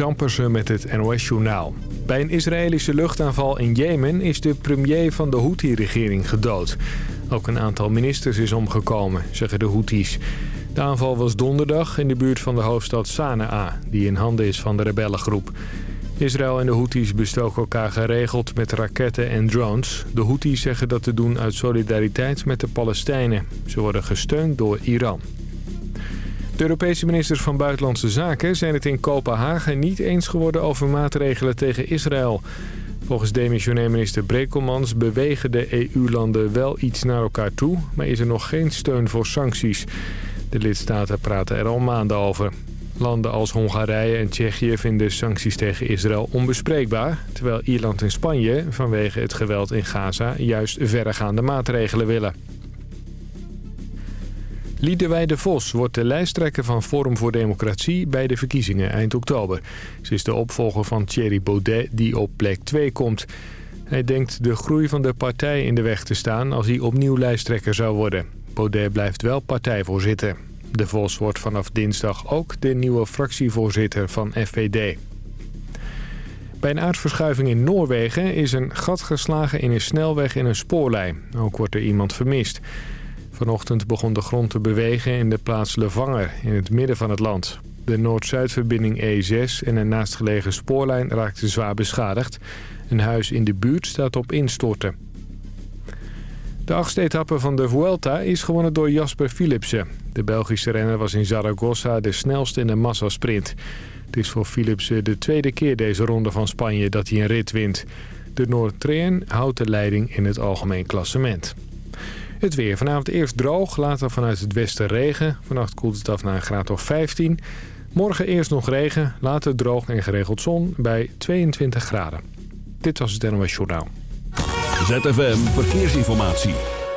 Marnix Ampersen met het NOS-journaal. Bij een Israëlische luchtaanval in Jemen is de premier van de Houthi-regering gedood. Ook een aantal ministers is omgekomen, zeggen de Houthis. De aanval was donderdag in de buurt van de hoofdstad Sanaa... die in handen is van de rebellengroep. Israël en de Houthis bestoken elkaar geregeld met raketten en drones. De Houthis zeggen dat te doen uit solidariteit met de Palestijnen. Ze worden gesteund door Iran. De Europese ministers van Buitenlandse Zaken zijn het in Kopenhagen niet eens geworden over maatregelen tegen Israël. Volgens demissionair minister Brekelmans bewegen de EU-landen wel iets naar elkaar toe, maar is er nog geen steun voor sancties. De lidstaten praten er al maanden over. Landen als Hongarije en Tsjechië vinden sancties tegen Israël onbespreekbaar... terwijl Ierland en Spanje vanwege het geweld in Gaza juist verregaande maatregelen willen. Liedewij Vos wordt de lijsttrekker van Forum voor Democratie bij de verkiezingen eind oktober. Ze is de opvolger van Thierry Baudet die op plek 2 komt. Hij denkt de groei van de partij in de weg te staan als hij opnieuw lijsttrekker zou worden. Baudet blijft wel partijvoorzitter. De Vos wordt vanaf dinsdag ook de nieuwe fractievoorzitter van FVD. Bij een aardverschuiving in Noorwegen is een gat geslagen in een snelweg in een spoorlijn. Ook wordt er iemand vermist. Vanochtend begon de grond te bewegen in de plaats Levanger in het midden van het land. De Noord-Zuidverbinding E6 en een naastgelegen spoorlijn raakten zwaar beschadigd. Een huis in de buurt staat op instorten. De achtste etappe van de Vuelta is gewonnen door Jasper Philipsen. De Belgische renner was in Zaragoza de snelste in de massasprint. Het is voor Philipsen de tweede keer deze ronde van Spanje dat hij een rit wint. De Noord-Treen houdt de leiding in het algemeen klassement. Het weer. Vanavond eerst droog, later vanuit het westen regen. Vannacht koelt het af naar een graad of 15. Morgen eerst nog regen, later droog en geregeld zon bij 22 graden. Dit was het NOS Journaal. ZFM Verkeersinformatie.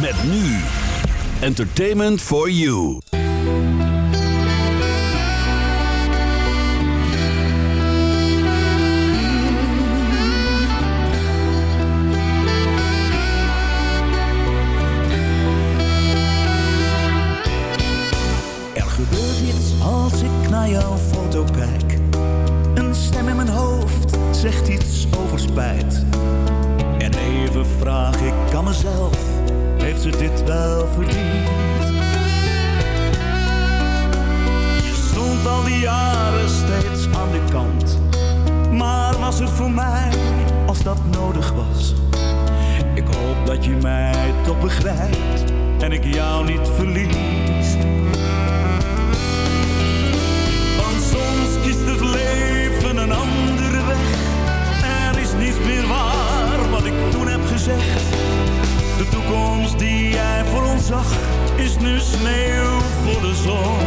Met nu. Entertainment for you. Jouw foto kijk. Een stem in mijn hoofd zegt iets over spijt. En even vraag ik aan mezelf, heeft ze dit wel verdiend? Je stond al die jaren steeds aan de kant. Maar was het voor mij als dat nodig was? Ik hoop dat je mij toch begrijpt en ik jou niet verlies. Want soms kiest het leven een andere weg. Er is niets meer waar wat ik toen heb gezegd. Toekomst die jij voor ons zag, is nu sneeuw voor de zon.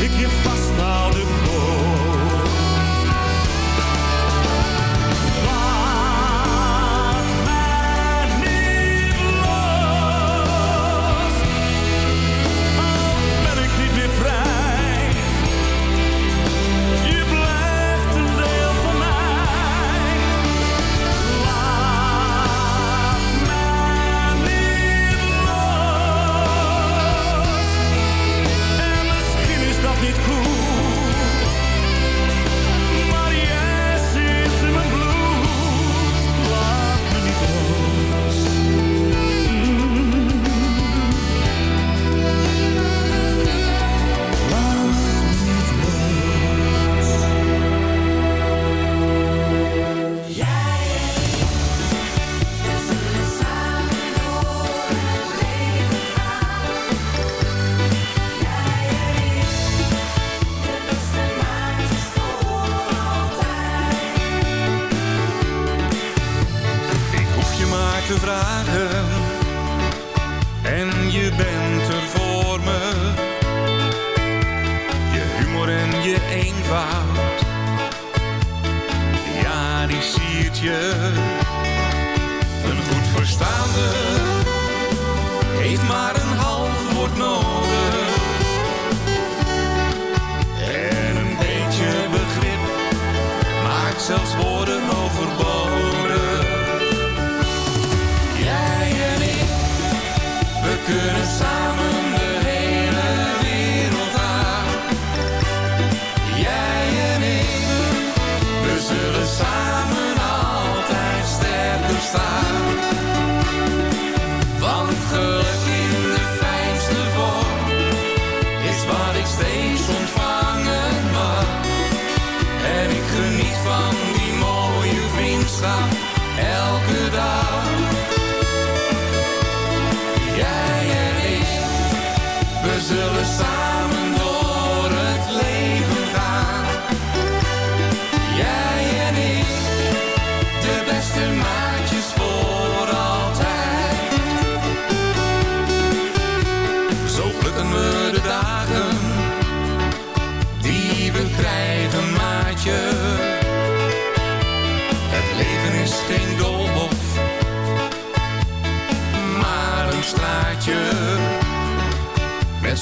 Ik je vasthouden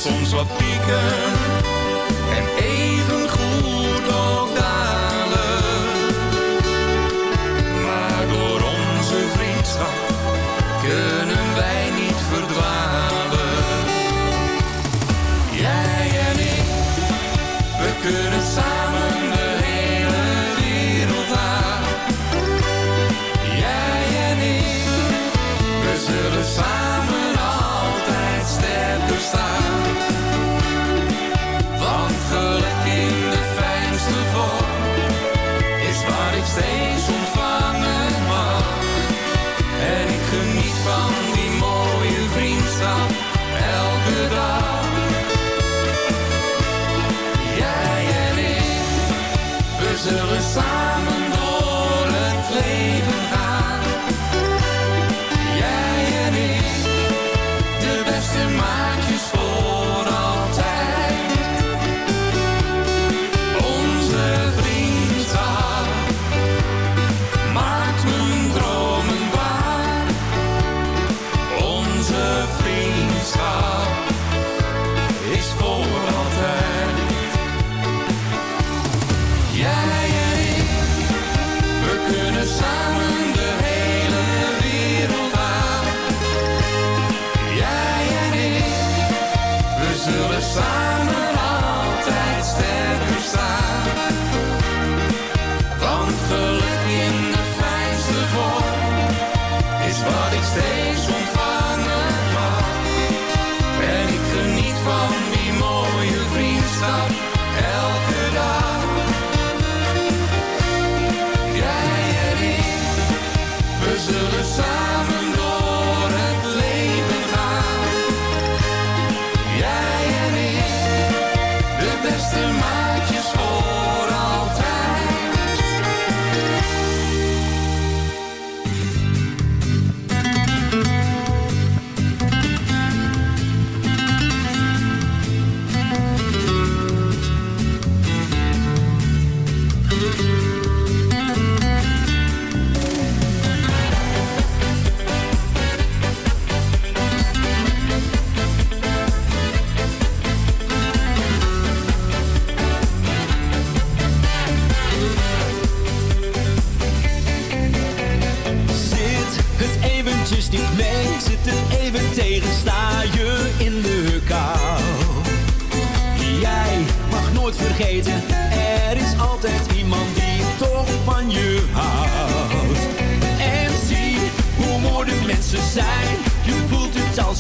soms wat pieken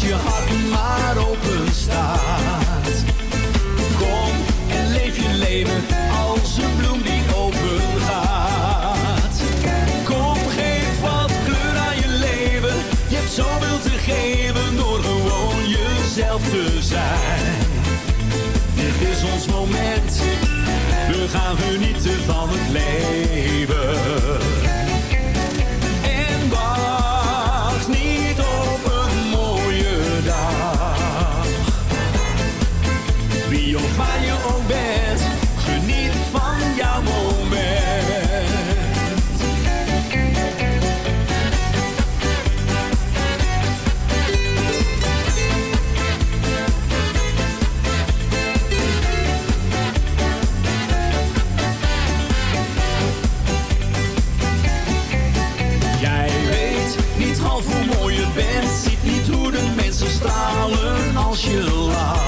je hart maar open staat. Kom en leef je leven als een bloem die open gaat. Kom, geef wat kleur aan je leven. Je hebt zoveel te geven door gewoon jezelf te zijn. Dit is ons moment, we gaan genieten van het leven. still are.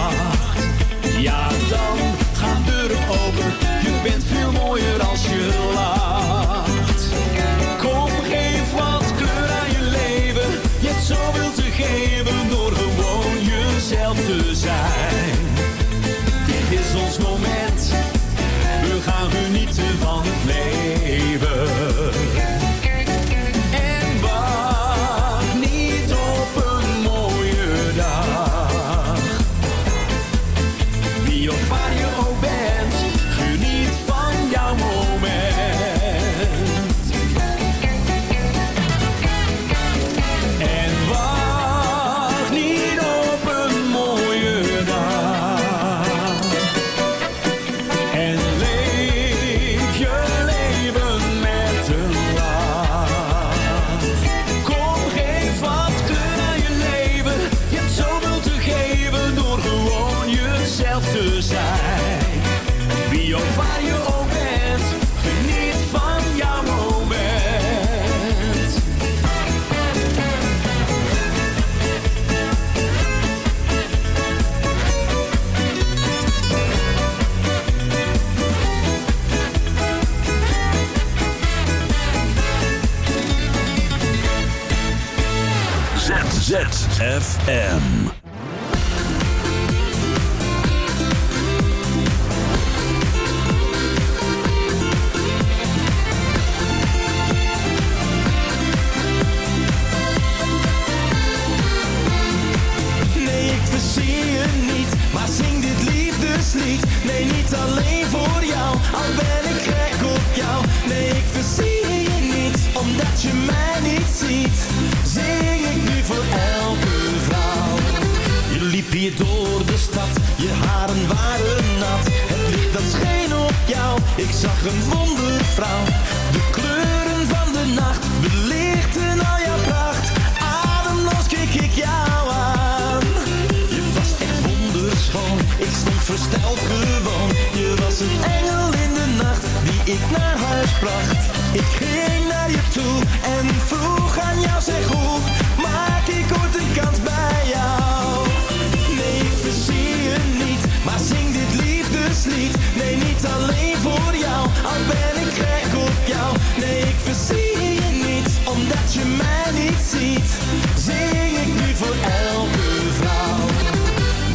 zing ik nu voor elke vrouw.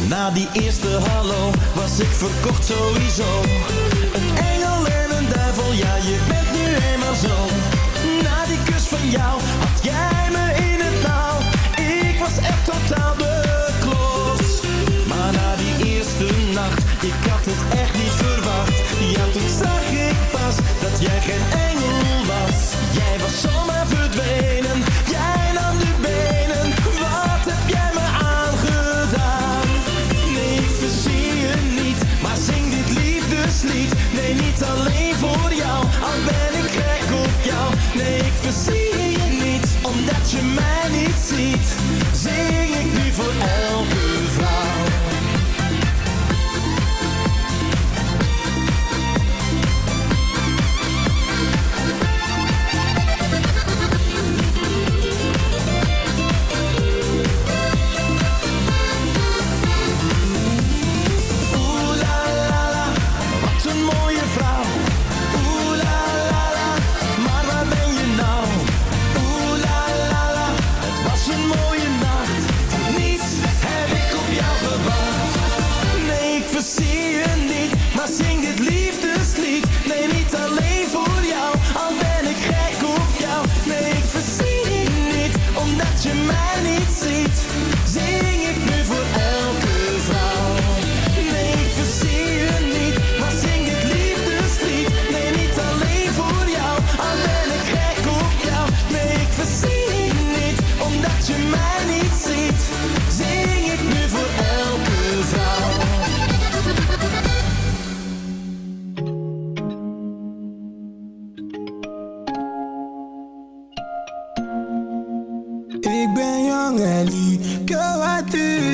Na die eerste hallo was ik verkocht sowieso. Een engel en een duivel, ja je bent nu eenmaal zo. Na die kus van jou had jij you might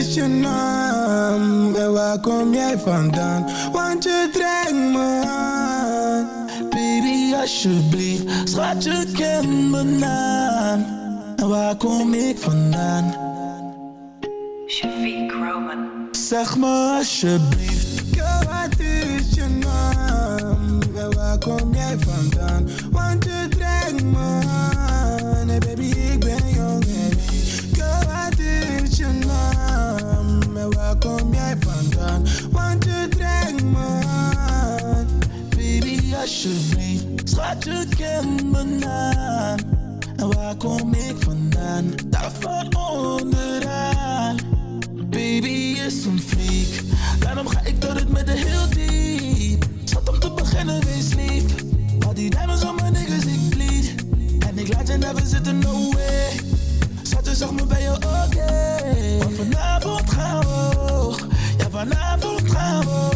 is je naam? En waar kom jij vandaan? Want je trekt me aan. Baby alsjeblieft, schat je ken mijn naam. En waar kom ik vandaan? Shafiq Roman. Zeg me alsjeblieft, alsjeblieft, schat je ken mijn naam. En waar kom ik vandaan? Daar van onderaan. Baby is een freak, daarom ga ik door het met de heel diep. Zat om te beginnen, wees lief. Maar die diamonds op mijn niggas, ik bleed. En ik laat je never zitten, no way. Zat je, zeg me, ben je oké? Want vanavond gaan we, ja vanavond gaan we.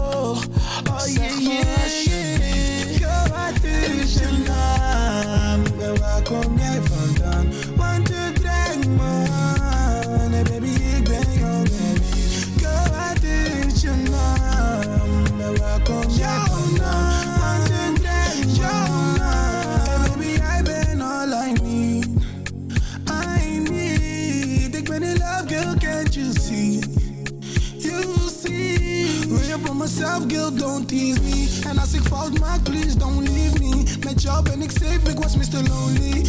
Girl, don't tease me. En als ik fout maak, please don't leave me. Met jou ben ik safe, ik was Mr. Lonely.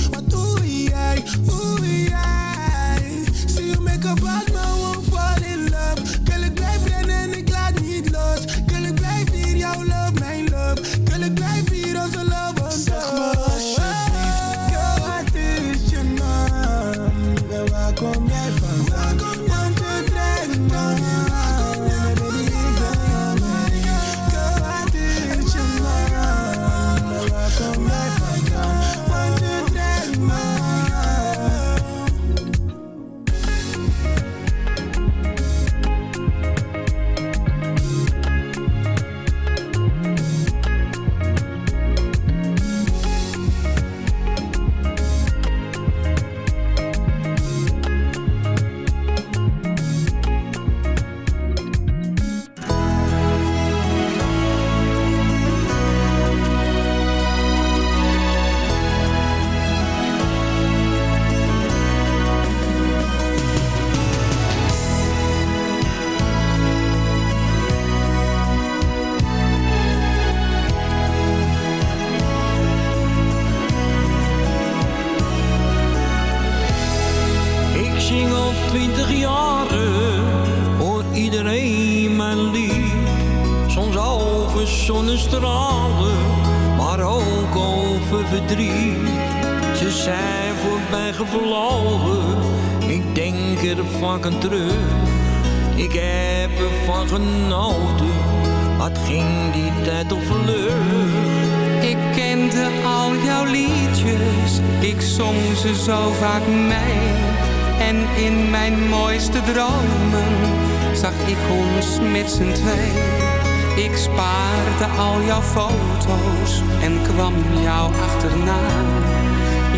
Ik spaarde al jouw foto's en kwam jou achterna.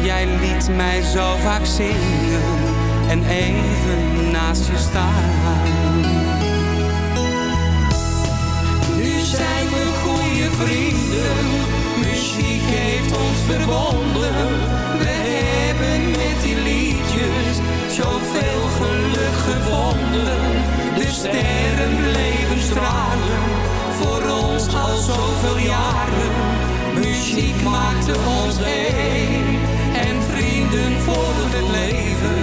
Jij liet mij zo vaak zingen en even naast je staan. Nu zijn we goede vrienden, muziek heeft ons verbonden. We hebben met die liedjes zoveel geluk gevonden. De sterren bleven stralen, voor ons al zoveel jaren. Muziek maakte ons één en vrienden voor het leven.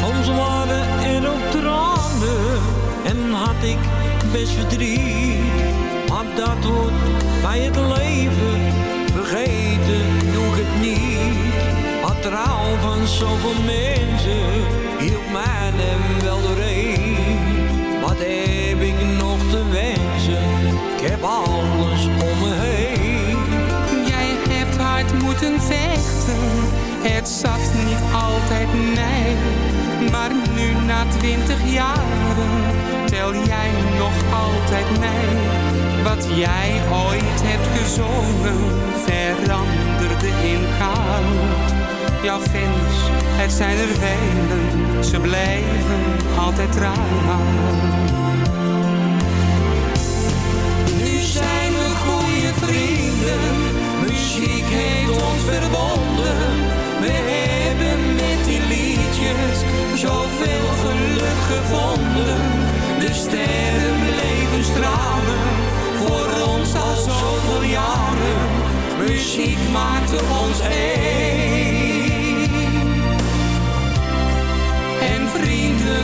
Soms waren er ook tranen en had ik best verdriet. Maar dat hoort bij het leven, Vergeten doe het niet. Trouw van zoveel mensen hield mij hem wel doorheen. Wat heb ik nog te wensen? Ik heb alles om me heen. Jij hebt hard moeten vechten, het zat niet altijd mij. Maar nu na twintig jaren tel jij nog altijd mij. Wat jij ooit hebt gezongen veranderde in goud. Jouw fans, het zijn er velen, ze blijven altijd trouw. Nu zijn we goede vrienden, muziek heeft ons verbonden. We hebben met die liedjes zoveel geluk gevonden. De sterren bleven stralen, voor ons al zoveel jaren. Muziek maakte ons één.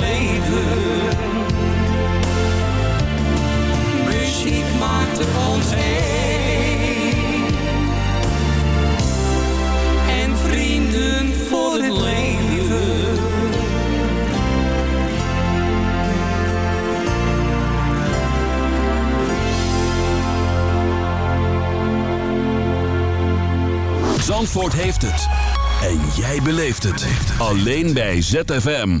Leven. Muziek maakte ons één. En vrienden voor het leven. Zandvoort heeft het. En jij beleeft het. Alleen bij ZFM.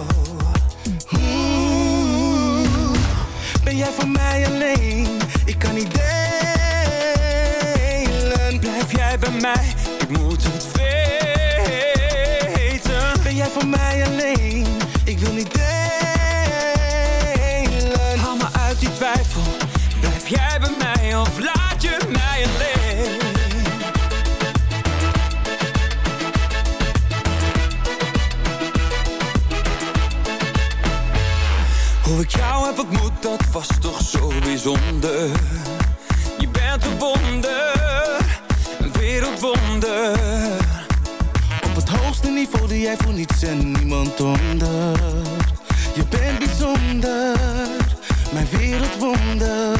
Jij voor mij alleen? Ik kan niet delen. Blijf jij bij mij, ik moet het weten. Ben jij voor mij alleen? Bijzonder. Je bent een wonder, een wereldwonder. Op het hoogste niveau doe jij voor niets en niemand onder. Je bent bijzonder, mijn wereldwonder.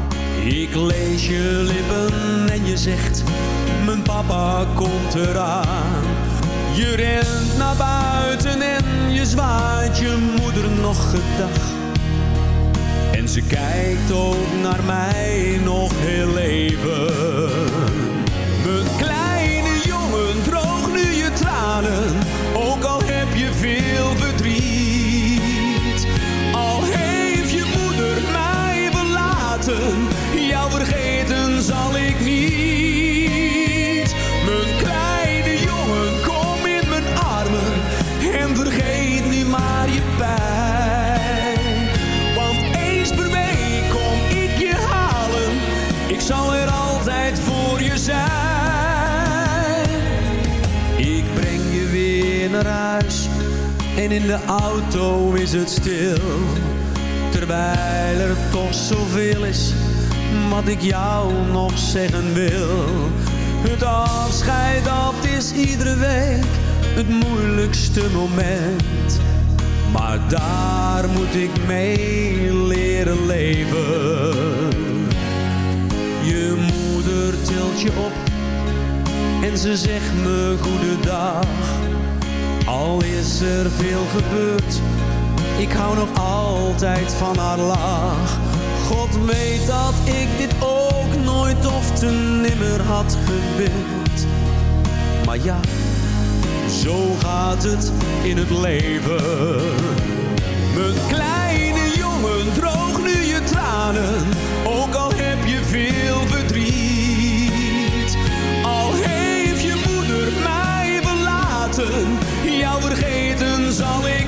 Ik lees je lippen en je zegt, mijn papa komt eraan. Je rent naar buiten en je zwaait je moeder nog gedag. En ze kijkt ook naar mij nog heel even. Mijn kleine jongen, droog nu je tranen, ook al heb je veel verdriet. Al heeft je moeder mij verlaten, vergeten zal ik niet. Mijn kleine jongen, kom in mijn armen en vergeet nu maar je pijn. Want eens per week kom ik je halen, ik zal er altijd voor je zijn. Ik breng je weer naar huis en in de auto is het stil. Terwijl er toch zoveel is wat ik jou nog zeggen wil. Het afscheid dat is iedere week het moeilijkste moment. Maar daar moet ik mee leren leven. Je moeder tilt je op en ze zegt me goedendag. Al is er veel gebeurd, ik hou nog altijd van haar lach. God weet dat ik dit ook nooit of te nimmer had gewild. Maar ja, zo gaat het in het leven. Mijn kleine jongen, droog nu je tranen, ook al heb je veel verdriet. Al heeft je moeder mij verlaten, jou vergeten zal ik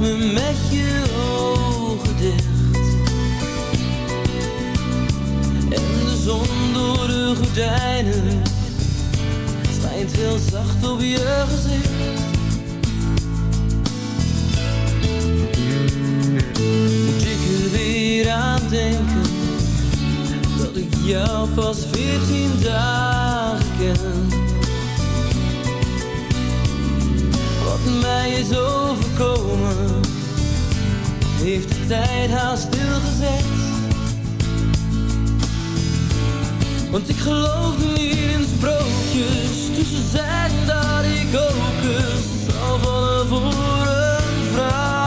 me met je ogen dicht. En de zon door de gordijnen schijnt heel zacht op je gezicht. Moet ik er weer aan denken dat ik jou pas veertien dagen ken. Mij is overkomen, heeft de tijd haast stilgezet. Want ik geloof niet in sprookjes, dus ze zeggen dat ik ook eens zal vallen voor een vrouw.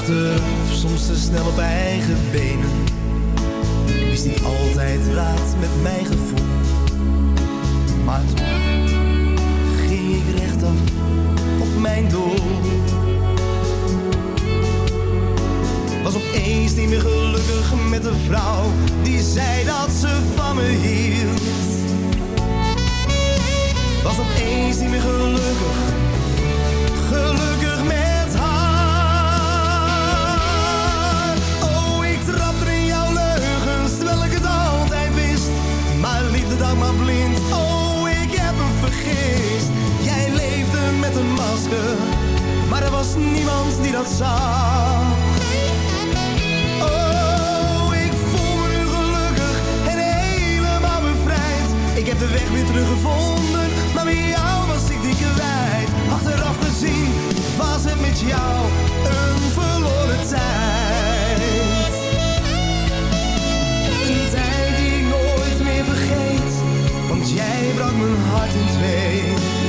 Of soms te snel op eigen benen. Wist niet altijd raad met mijn gevoel. Maar toch ging ik rechtop op mijn doel. Was opeens niet meer gelukkig met de vrouw die zei dat ze van me hield. Was opeens niet meer gelukkig, gelukkig met blind. Oh, ik heb me vergist. Jij leefde met een masker, maar er was niemand die dat zag. Oh, ik voel me nu gelukkig en helemaal bevrijd. Ik heb de weg weer teruggevonden, maar met jou was ik die kwijt. Achteraf gezien was het met jou een verloren tijd. jij brak mijn hart in twee.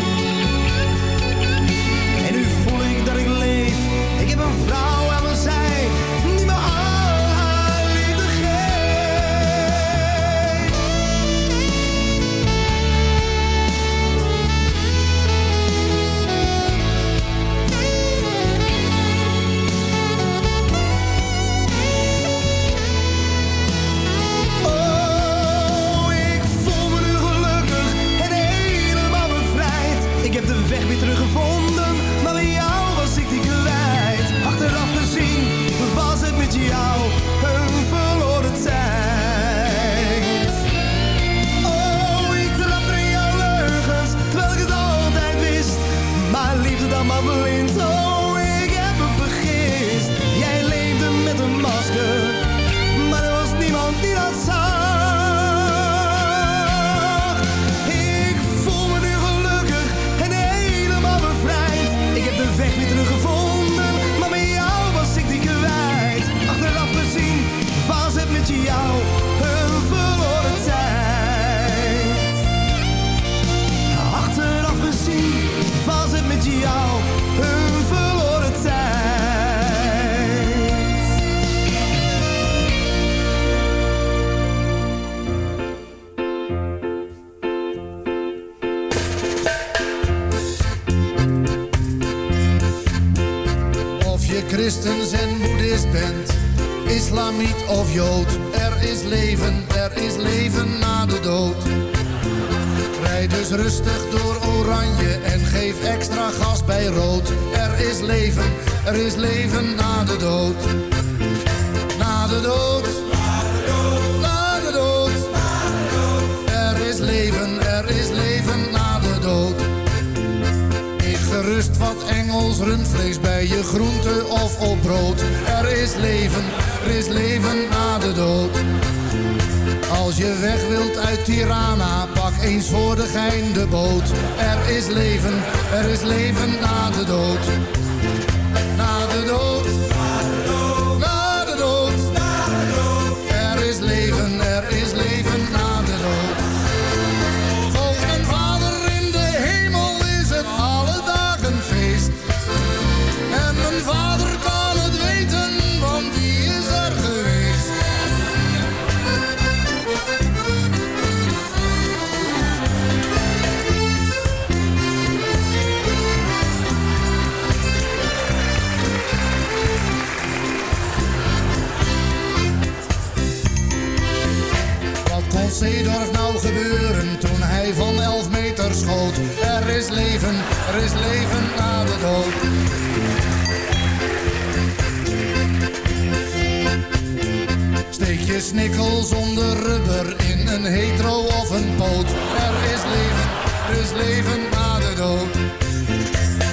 snikkel zonder rubber in een hetero of een poot. Er is leven, er is leven na de dood.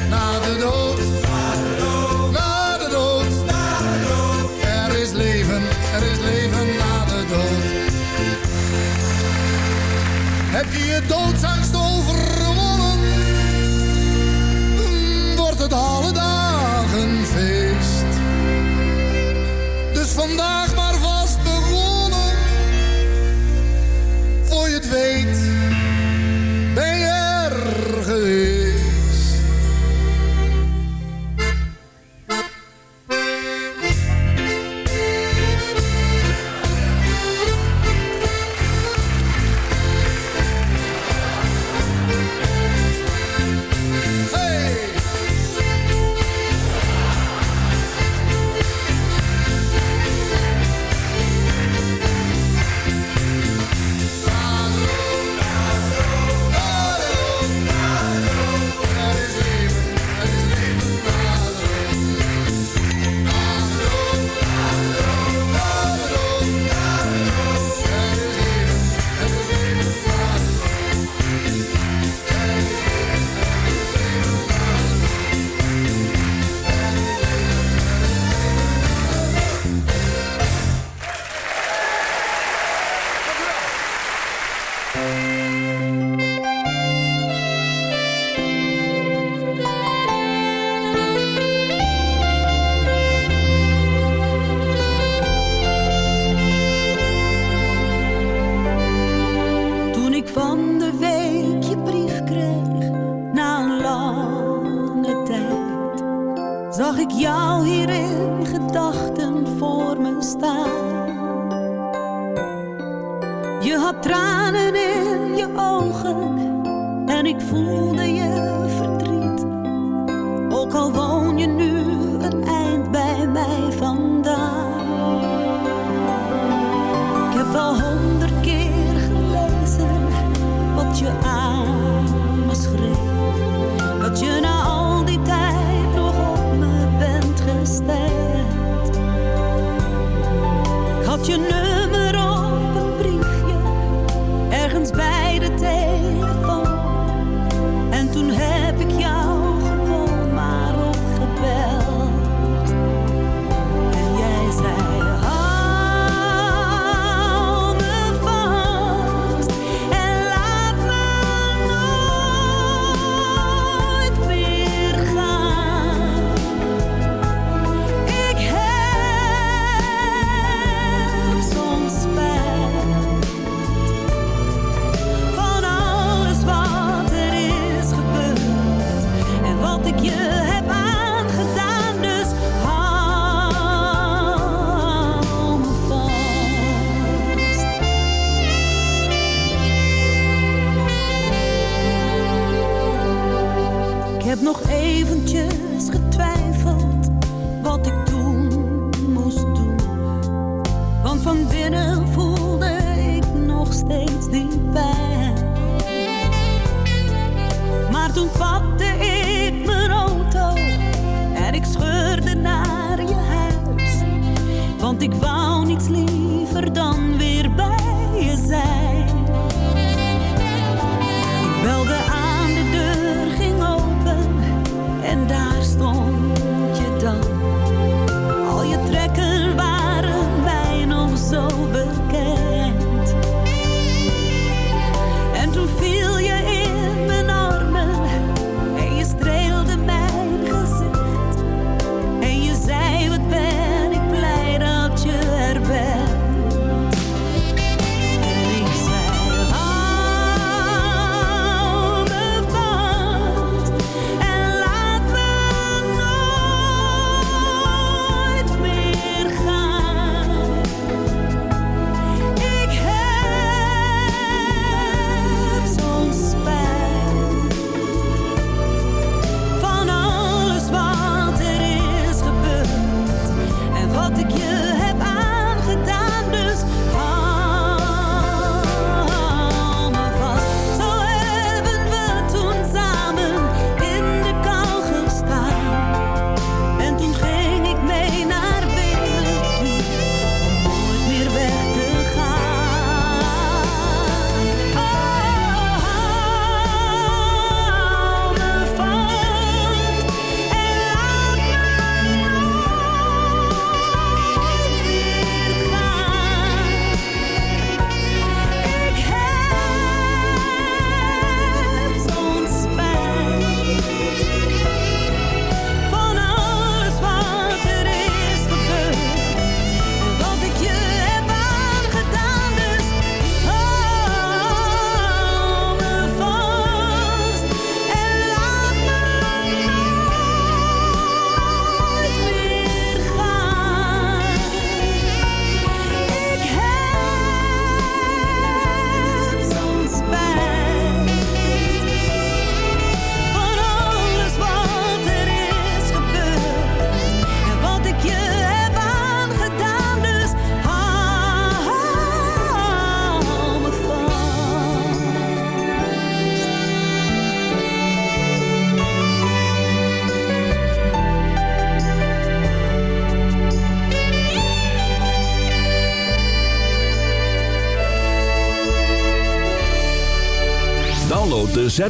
Na de dood. Na de dood. Na de dood. Er is leven, er is leven na de dood. Heb je je doodsangst overwonnen? Hmm, wordt het alle dagen feest. Dus vandaag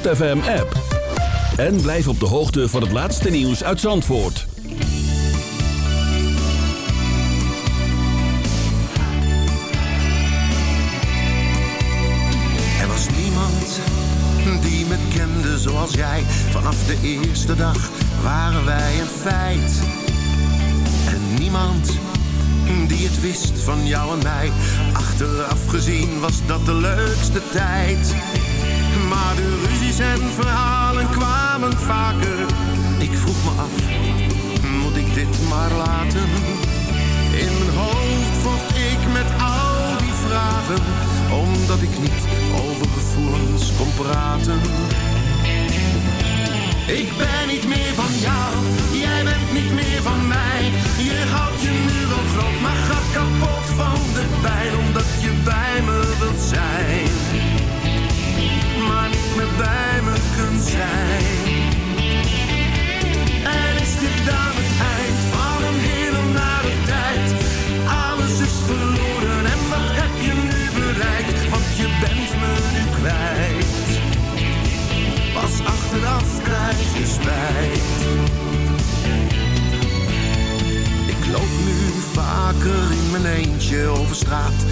ZFM-app. En blijf op de hoogte van het laatste nieuws uit Zandvoort. Er was niemand die me kende zoals jij. Vanaf de eerste dag waren wij een feit. En niemand die het wist van jou en mij. Achteraf gezien was dat de leukste tijd. Maar de ruzies en verhalen kwamen vaker. Ik vroeg me af, moet ik dit maar laten? In mijn hoofd vocht ik met al die vragen, omdat ik niet over gevoelens kon praten. Ik ben niet meer van jou, jij bent niet meer van mij. Je houdt je nu wel groot, maar gaat kapot van de pijn, omdat je bij me wilt zijn. Bij me kunt zijn. En is dit dan het eind van een hele nare tijd? Alles is verloren en wat heb je nu bereikt? Want je bent me nu kwijt. Pas achteraf krijg je spijt. Ik loop nu vaker in mijn eentje over straat.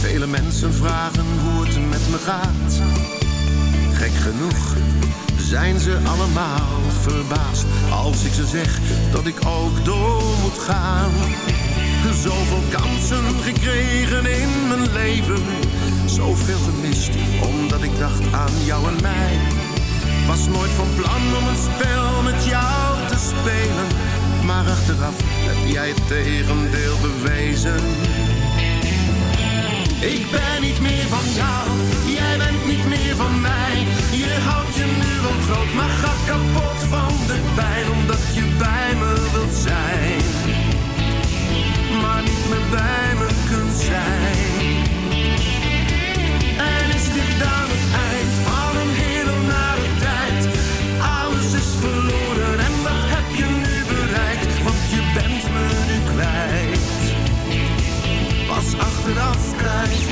Vele mensen vragen hoe het met me gaat. Gek genoeg zijn ze allemaal verbaasd als ik ze zeg dat ik ook door moet gaan. Zoveel kansen gekregen in mijn leven, zoveel gemist omdat ik dacht aan jou en mij. Was nooit van plan om een spel met jou te spelen, maar achteraf heb jij het tegendeel bewezen. Ik ben niet meer van jou, jij bent niet meer van mij. Je houdt je nu wel groot, maar gaat kapot van de pijn. Omdat je bij me wilt zijn, maar niet meer bij me kunt zijn. En is dit dan het eind van een hele nare tijd? Alles is verloren en wat heb je nu bereikt? Want je bent me nu kwijt. Pas achteraf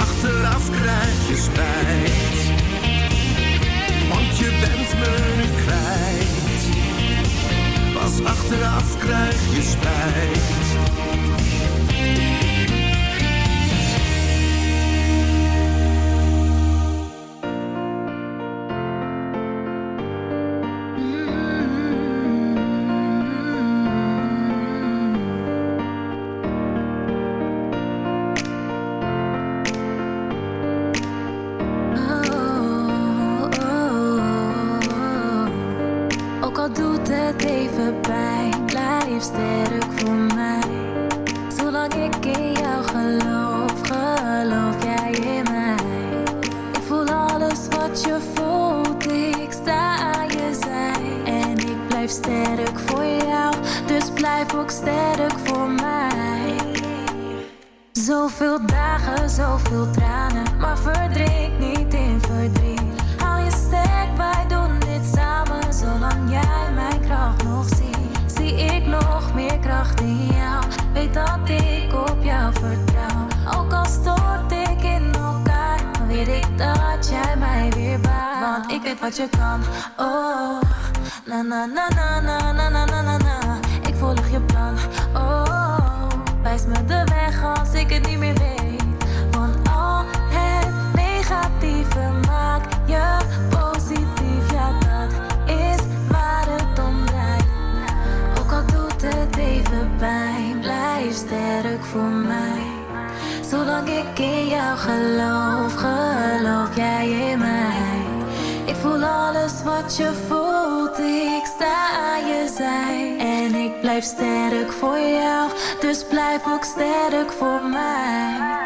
Achteraf krijg je spijt. Want je bent me nu kwijt. Pas achteraf krijg je spijt. Wat je kan, oh. Na na na na na na na na na. Ik volg je plan, oh. Wijs me de weg als ik het niet meer weet. Want al het negatieve maakt je positief. Ja, dat is waar het om draait. Ook al doet het even pijn, blijf sterk voor mij. Zolang ik in jou geloof, geloof jij in mij. Alles wat je voelt, ik sta aan je zij. En ik blijf sterk voor jou, dus blijf ook sterk voor mij.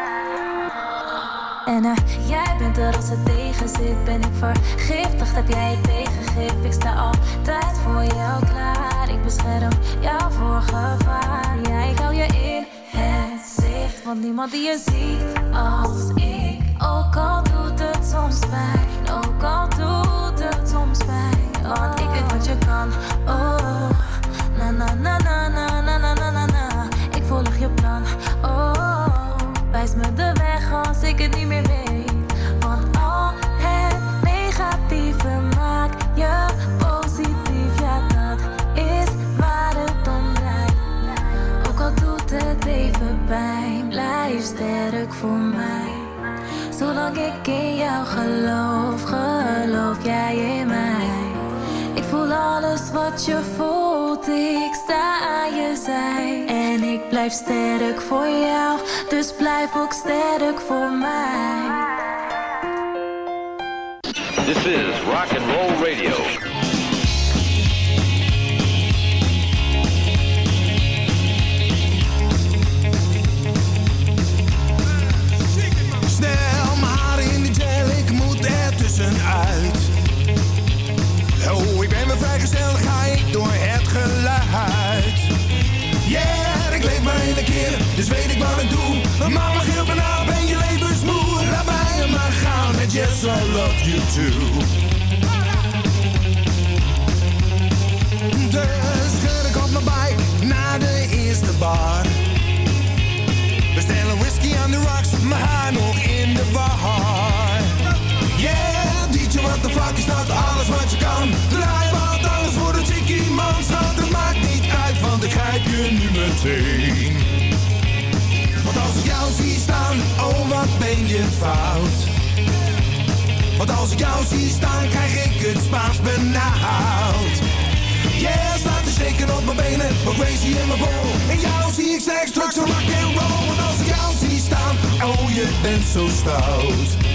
En eh, jij bent er als het tegen zit, ben ik vergiftigd, heb jij het tegengif. Ik sta altijd voor jou klaar, ik bescherm jou voor gevaar. Ja, ik hou je in het zicht, want niemand die je ziet als ik. Ook al doet het soms pijn, al doet het soms pijn. Want ik weet wat je kan, oh. Na na na na na na na na na. Ik volg je plan, oh. Wijs me de weg als ik het niet meer weet. Want al het negatieve maakt je positief. Ja, dat is waar het om draait. Ook al doet het even pijn, blijf sterk voor mij. Zolang ik in jou geloof, geloof jij in mij. Ik voel alles wat je voelt, ik sta aan je zij. En ik blijf sterk voor jou, dus blijf ook sterk voor mij. This is Rock and Roll Radio. Yes, I love you too. Dus ik op mijn bike naar de eerste bar. We stellen whisky aan de rocks, mijn haar nog in de war. Yeah, DJ, what the fuck is dat alles wat je kan? Draai wat alles voor de chickie man, schat, het maakt niet uit, want ik grijp je nu meteen. Want als ik jou zie staan, oh wat ben je fout. Want als ik jou zie staan, krijg ik het Spaans benauwd. Yeah, staat te shaken op mijn benen, maar crazy in mijn bol. En jou zie ik seks, drugs en rock and roll. Want als ik jou zie staan, oh je bent zo stout.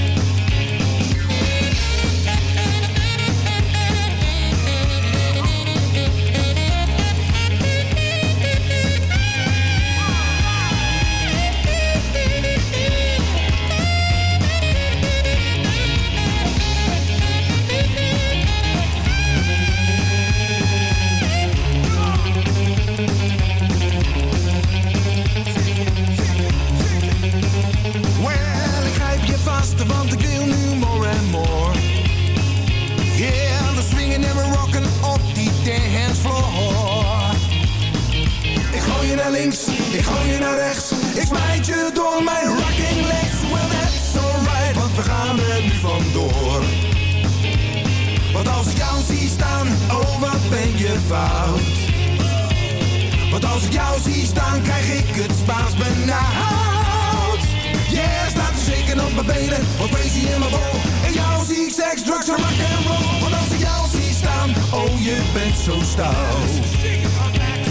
Want als ik jou zie staan, krijg ik het Spaans benauwd. Yeah, staat te shaken op mijn benen, wat crazy in mijn bol. En jou zie ik seks, drugs en rock'n'roll. Want als ik jou zie staan, oh je bent zo stout.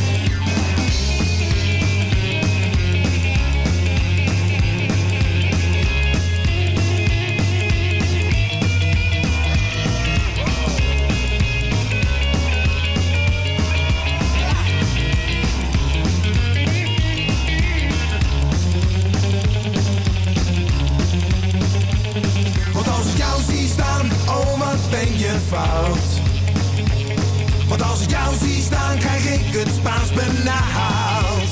Want als ik jou zie staan, krijg ik het Spaans benauwd.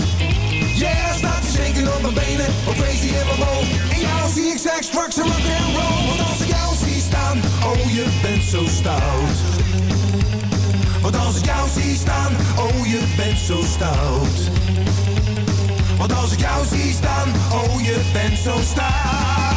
Yeah, staat te shaken op mijn benen, wat crazy in mijn bol. En jou zie ik seks, drugs en rock'n'roll. Want als ik jou zie staan, oh je bent zo stout. Want als ik jou zie staan, oh je bent zo stout. Want als ik jou zie staan, oh je bent zo stout.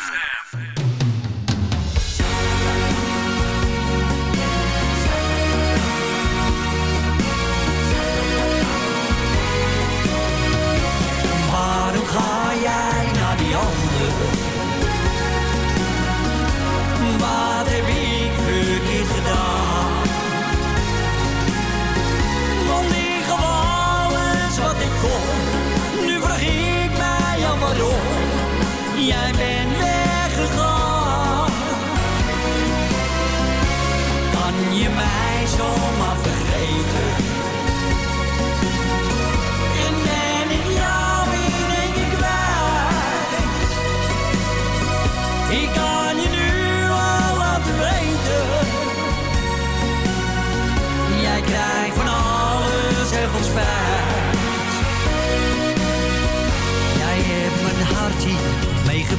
Jij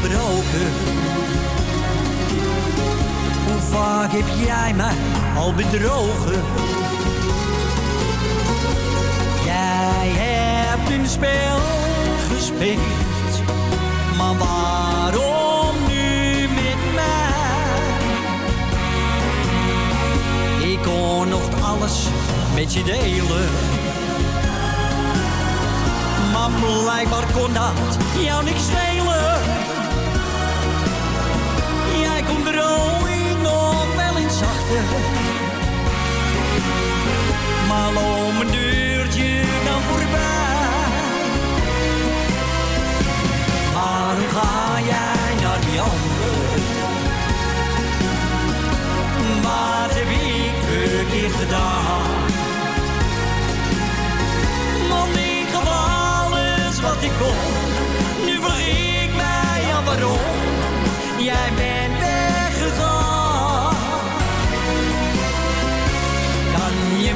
meegebroken. Hoe vaak heb jij mij al bedrogen? Jij hebt een spel gespeeld, maar waarom nu met mij? Ik kon nog alles met je delen, maar blijkbaar kon dat jou niks schelen. Maar om een deurtje dan voorbij. Waarom ga jij naar die ander? Wat heb ik verkeerd gedaan? Want ik gaf alles wat ik kon. Nu vraag ik mij aan waarom. Jij bent weggegaan.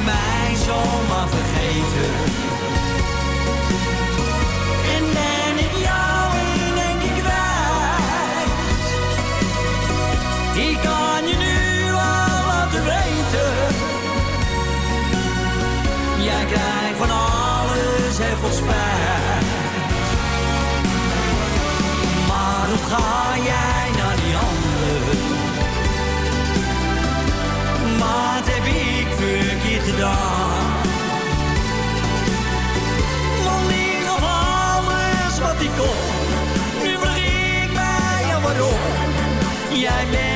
Mij zomaar vergeten? Gedaan? Ik gaf alles wat ik kon. Nu vraag ik mij waarom. Jij bent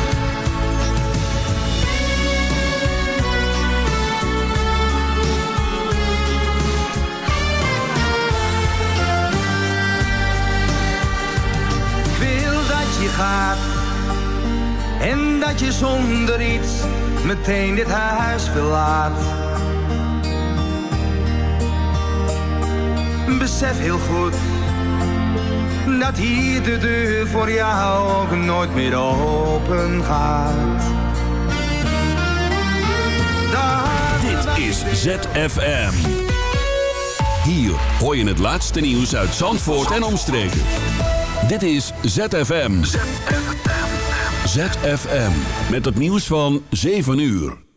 En dat je zonder iets meteen dit huis verlaat. Besef heel goed dat hier de deur voor jou ook nooit meer open gaat. Dit is ZFM. Hier hoor je het laatste nieuws uit Zandvoort en omstreken. Dit is ZFM. ZFM. Met het nieuws van 7 uur.